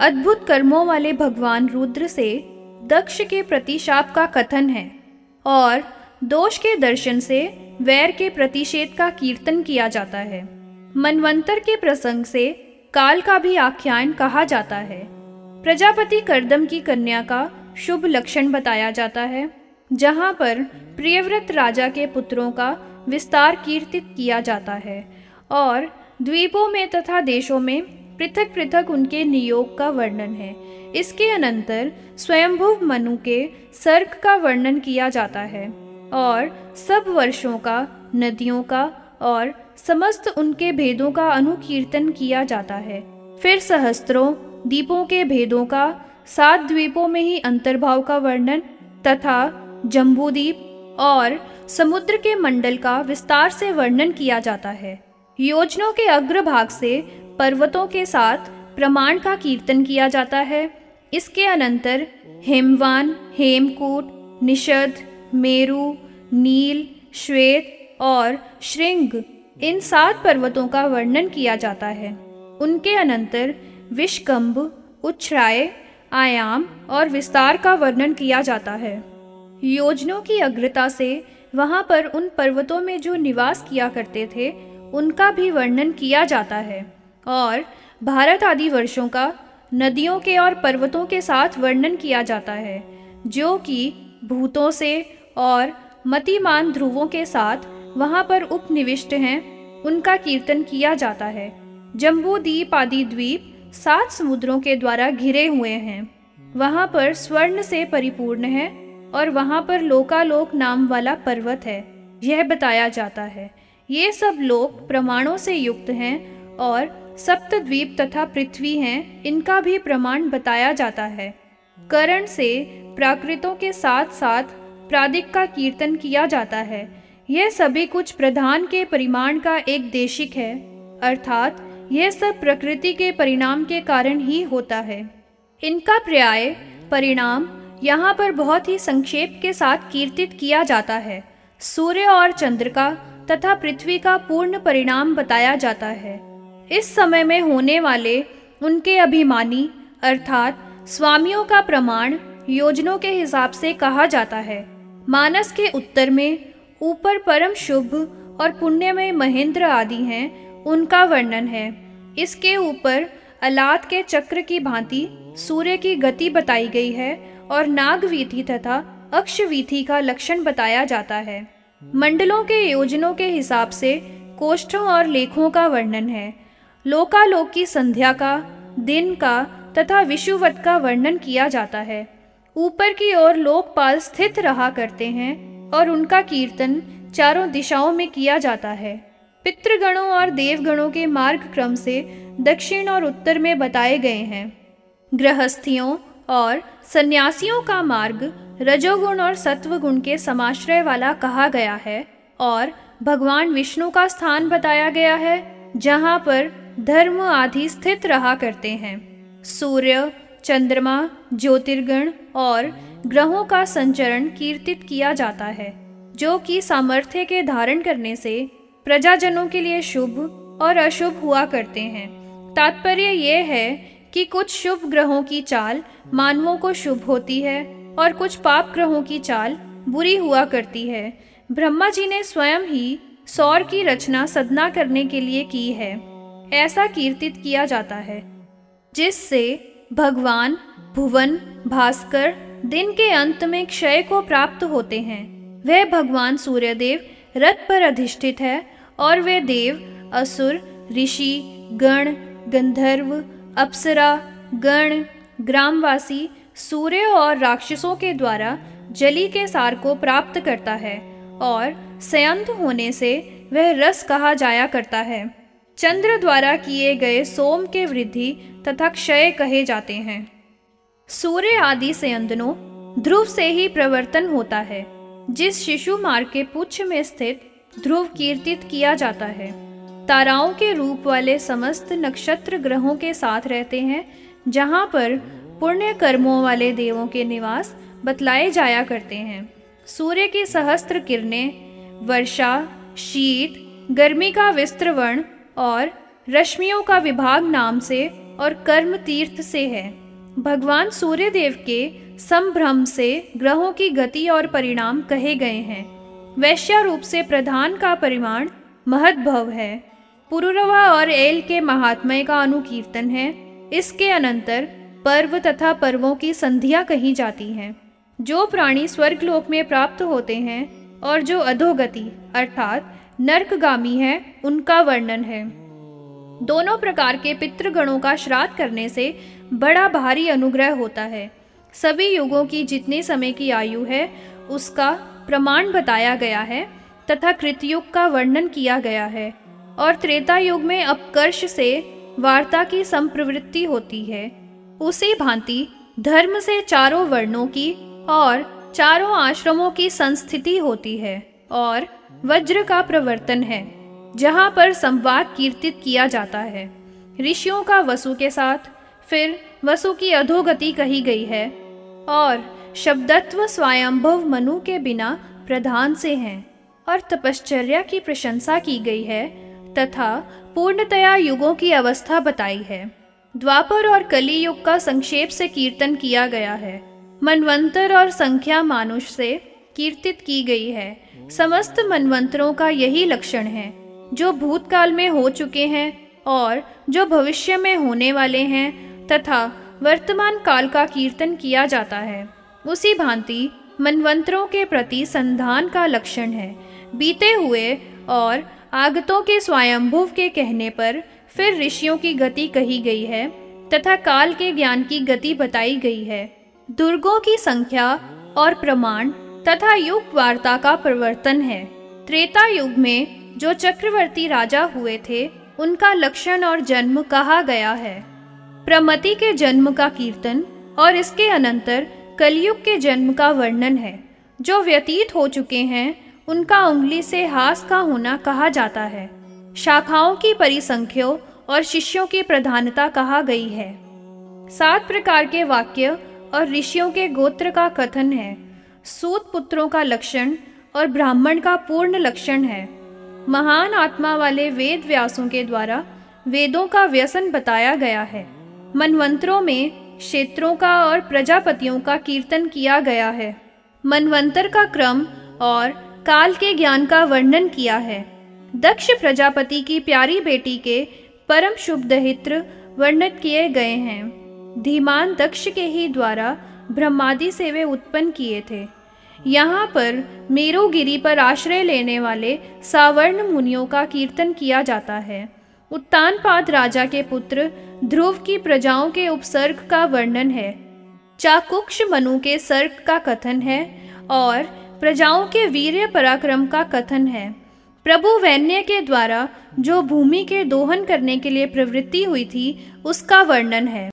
अद्भुत कर्मों वाले भगवान रुद्र से दक्ष के प्रतिशाप का कथन है और दोष के दर्शन से वैर के प्रतिषेध का कीर्तन किया जाता है। मनवंतर के प्रसंग से काल का भी आख्यान कहा जाता है। प्रजापति करदम की कन्या का शुभ लक्षण बताया जाता है, जहाँ पर प्रियव्रत राजा के पुत्रों का विस्तार कीर्तित किया जाता है और द्वीपों में तथा देशों में पृथक पृथक उनके नियोग का वर्णन है। इसके अनंतर स्वयंभुव मनु के सर्ग का वर्णन किया जाता है और सब वर्षों का, नदियों का और समस्त उनके भेदों का अनुकीर्तन किया जाता है। फिर सहस्त्रों, दीपों के भेदों का, सात द्वीपों में ही अंतर्भाव का वर्णन तथा जम्बूदीप और समुद्र के मंडल का विस्तार से वर्णन किया जाता है। योजनों के अग्रभाग से पर्वतों के साथ प्रमाण का कीर्तन किया जाता है। इसके अनंतर हेमवान, हेमकूट, निषद, मेरु, नील, श्वेत और श्रृंग इन सात पर्वतों का वर्णन किया जाता है। उनके अनंतर विषकंभ उच्छ्राय आयाम और विस्तार का वर्णन किया जाता है। योजनों की अग्रता से वहाँ पर उन पर्वतों में जो निवास किया करते थे, उनका भी वर्णन किया जाता है। और भारत आदि वर्षों का नदियों के और पर्वतों के साथ वर्णन किया जाता है, जो कि भूतों से और मतिमान ध्रुवों के साथ वहाँ पर उपनिविष्ट हैं। उनका कीर्तन किया जाता है। जम्बू द्वीप आदि द्वीप सात समुद्रों के द्वारा घिरे हुए हैं। वहाँ पर स्वर्ण से परिपूर्ण है और वहाँ पर लोकालोक नाम वाला पर्वत है। यह बताया जाता है। ये सब लोक प्रमाणों से युक्त हैं और सप्तद्वीप तथा पृथ्वी हैं, इनका भी प्रमाण बताया जाता है। करण से प्राकृतों के साथ साथ प्रादिक का कीर्तन किया जाता है। यह सभी कुछ प्रधान के परिमाण का एक देशिक है, अर्थात यह सब प्रकृति के परिणाम के कारण ही होता है। इनका पर्याय, परिणाम, यहाँ पर बहुत ही संक्षेप के साथ कीर्तित किया जाता है। सूर्य और चंद्र का तथा पृथ्वी का पूर्ण परिणाम बताया जाता है। इस समय में होने वाले उनके अभिमानी, अर्थात स्वामियों का प्रमाण योजनों के हिसाब से कहा जाता है। मानस के उत्तर में, ऊपर परम शुभ और पुण्य में महेंद्र आदि हैं, उनका वर्णन है। इसके ऊपर अलात के चक्र की भांति सूर्य की गति बताई गई है और नागवीथी तथा अक्षवीथी का लक्षण बताया जाता है। मंडलों के योजनों के हिसाब से कोष्ठों और लेखों का वर्णन है। लोकालोक की संध्या का, दिन का तथा विषुवत का वर्णन किया जाता है। ऊपर की ओर लोकपाल स्थित रहा करते हैं और उनका कीर्तन चारों दिशाओं में किया जाता है। पितृगणों और देवगणों के मार्ग क्रम से दक्षिण और उत्तर में बताए गए हैं। गृहस्थियों और सन्यासियों का मार्ग रजोगुण और सत्वगुण के समाश्रय वाला कहा गया है और भगवान विष्णु का स्थान बताया गया है, जहाँ पर धर्म आदि स्थित रहा करते हैं। सूर्य, चंद्रमा, ज्योतिर्गण और ग्रहों का संचरण कीर्तित किया जाता है, जो कि सामर्थ्य के धारण करने से प्रजाजनों के लिए शुभ और अशुभ हुआ करते हैं। तात्पर्य यह है कि कुछ शुभ ग्रहों की चाल मानवों को शुभ होती है और कुछ पाप ग्रहों की चाल बुरी हुआ करती है। ब्रह्मा जी ने स्वयं ही सौर की रचना सदना करने के लिए की है। ऐसा कीर्तित किया जाता है, जिससे भगवान, भुवन, भास्कर दिन के अंत में क्षय को प्राप्त होते हैं। वह भगवान सूर्यदेव रथ पर अधिष्ठित है और वे देव, असुर, ऋषि, गण, गंधर्व, अप्सरा, गण, ग्रामवासी, सूर्य और राक्षसों के द्वारा जली के सार को प्राप्त करता है और संयंत होने से वह रस कहा जाया करता है। चंद्र द्वारा किए गए सोम के वृद्धि तथा क्षय कहे जाते हैं। सूर्य आदि संयंतनों ध्रुव से ही प्रवर्तन होता है। जिस शिशु मार्ग के पुच्छ में स्थित ध्रुव कीर्तित किया जाता है। ताराओं के रूप वाले समस्त नक्षत्र ग्रहों के साथ रहते हैं, जहाँ पर पुण्य कर्मों वाले देवों के निवास बतलाए जाया करते हैं। सूर्य की सहस्त्र किरणें, वर्षा, शीत, गर्मी का विस्त्रवर्ण और रश्मियों का विभाग नाम से और कर्म तीर्थ से है। भगवान सूर्य देव के संभ्रम से ग्रहों की गति और परिणाम कहे गए हैं। वैश्य रूप से प्रधान का परिमाण महद्भव है। पुरुरवा और एल के महात्मय का अनुकीर्तन है। इसके अनंतर पर्व तथा पर्वों की संधिया कही जाती हैं। जो प्राणी स्वर्गलोक में प्राप्त होते हैं और जो अधोगति, अर्थात नर्कगामी है, उनका वर्णन है। दोनों प्रकार के पितृगणों का श्राद्ध करने से बड़ा भारी अनुग्रह होता है। सभी युगों की जितने समय की आयु है, उसका प्रमाण बताया गया है, तथा कृतयुग का वर्णन किया गया है। और त्रेता युग में अपकर्ष से वार्ता की संप्रवृत्ति होती है। उसी भांति धर्म से चारों वर्णों की और चारों आश्रमों की संस्थिति होती है और वज्र का प्रवर्तन है, जहाँ पर संवाद कीर्तित किया जाता है। ऋषियों का वसु के साथ फिर वसु की अधोगति कही गई है, और शब्दत्व स्वयंभव मनु के बिना प्रधान से हैं, और तपश्चर्या की प्रशंसा की गई है, तथा पूर्णतया युगों की अवस्था बताई है। द्वापर और कली युग का संक्षेप से कीर्तन किया गया है। मनवंतर और संख्या मानुष से कीर्तित की गई है समस्त मनवंतरों का यही लक्षण है, जो भूतकाल में हो चुके हैं और जो भविष्य में होने वाले हैं तथा वर्तमान काल का कीर्तन किया जाता है। उसी भांति मनवंतरों के प्रति संधान का लक्षण है। बीते हुए और आगतों के स्वयंभुव के कहने पर फिर ऋषियों की गति कही गई है तथा काल के ज्ञान की गति बताई गई है। दुर्गों की संख्या और प्रमाण तथा युग वार्ता का प्रवर्तन है। त्रेता युग में जो चक्रवर्ती राजा हुए थे, उनका लक्षण और जन्म कहा गया है। प्रमति के जन्म का कीर्तन और इसके अनंतर कलयुग के जन्म का वर्णन है। जो व्यतीत हो चुके हैं, उनका उंगली से हास का होना कहा जाता है। शाखाओं की परिसंख्यो और शिष्यों की प्रधानता कहा गई है। सात प्रकार के वाक्य और ऋषियों के गोत्र का कथन है। सूत पुत्रों का लक्षण और ब्राह्मण का पूर्ण लक्षण है। महान आत्मा वाले वेद व्यासों के द्वारा वेदों का व्यसन बताया गया है। मनवंतरों में क्षेत्रों का और प्रजापतियों का कीर्तन किया गया है। मनवंतर का क्रम और काल के ज्ञान का वर्णन किया है। दक्ष प्रजापति की प्यारी बेटी के परम शुभ दहित्र वर्णित किए गए हैं। धीमान दक्ष के ही द्वारा ब्रह्मादि से वे उत्पन्न किए थे। यहाँ पर मेरुगिरी पर आश्रय लेने वाले सावर्ण मुनियों का कीर्तन किया जाता है। उत्तानपाद राजा के पुत्र ध्रुव की प्रजाओं के उपसर्ग का वर्णन है। चाकुक्ष मनु के सर्ग का कथन है और प्रजाओं के वीर्य पराक्रम का कथन है। प्रभु वैन्य के द्वारा जो भूमि के दोहन करने के लिए प्रवृत्ति हुई थी, उसका वर्णन है।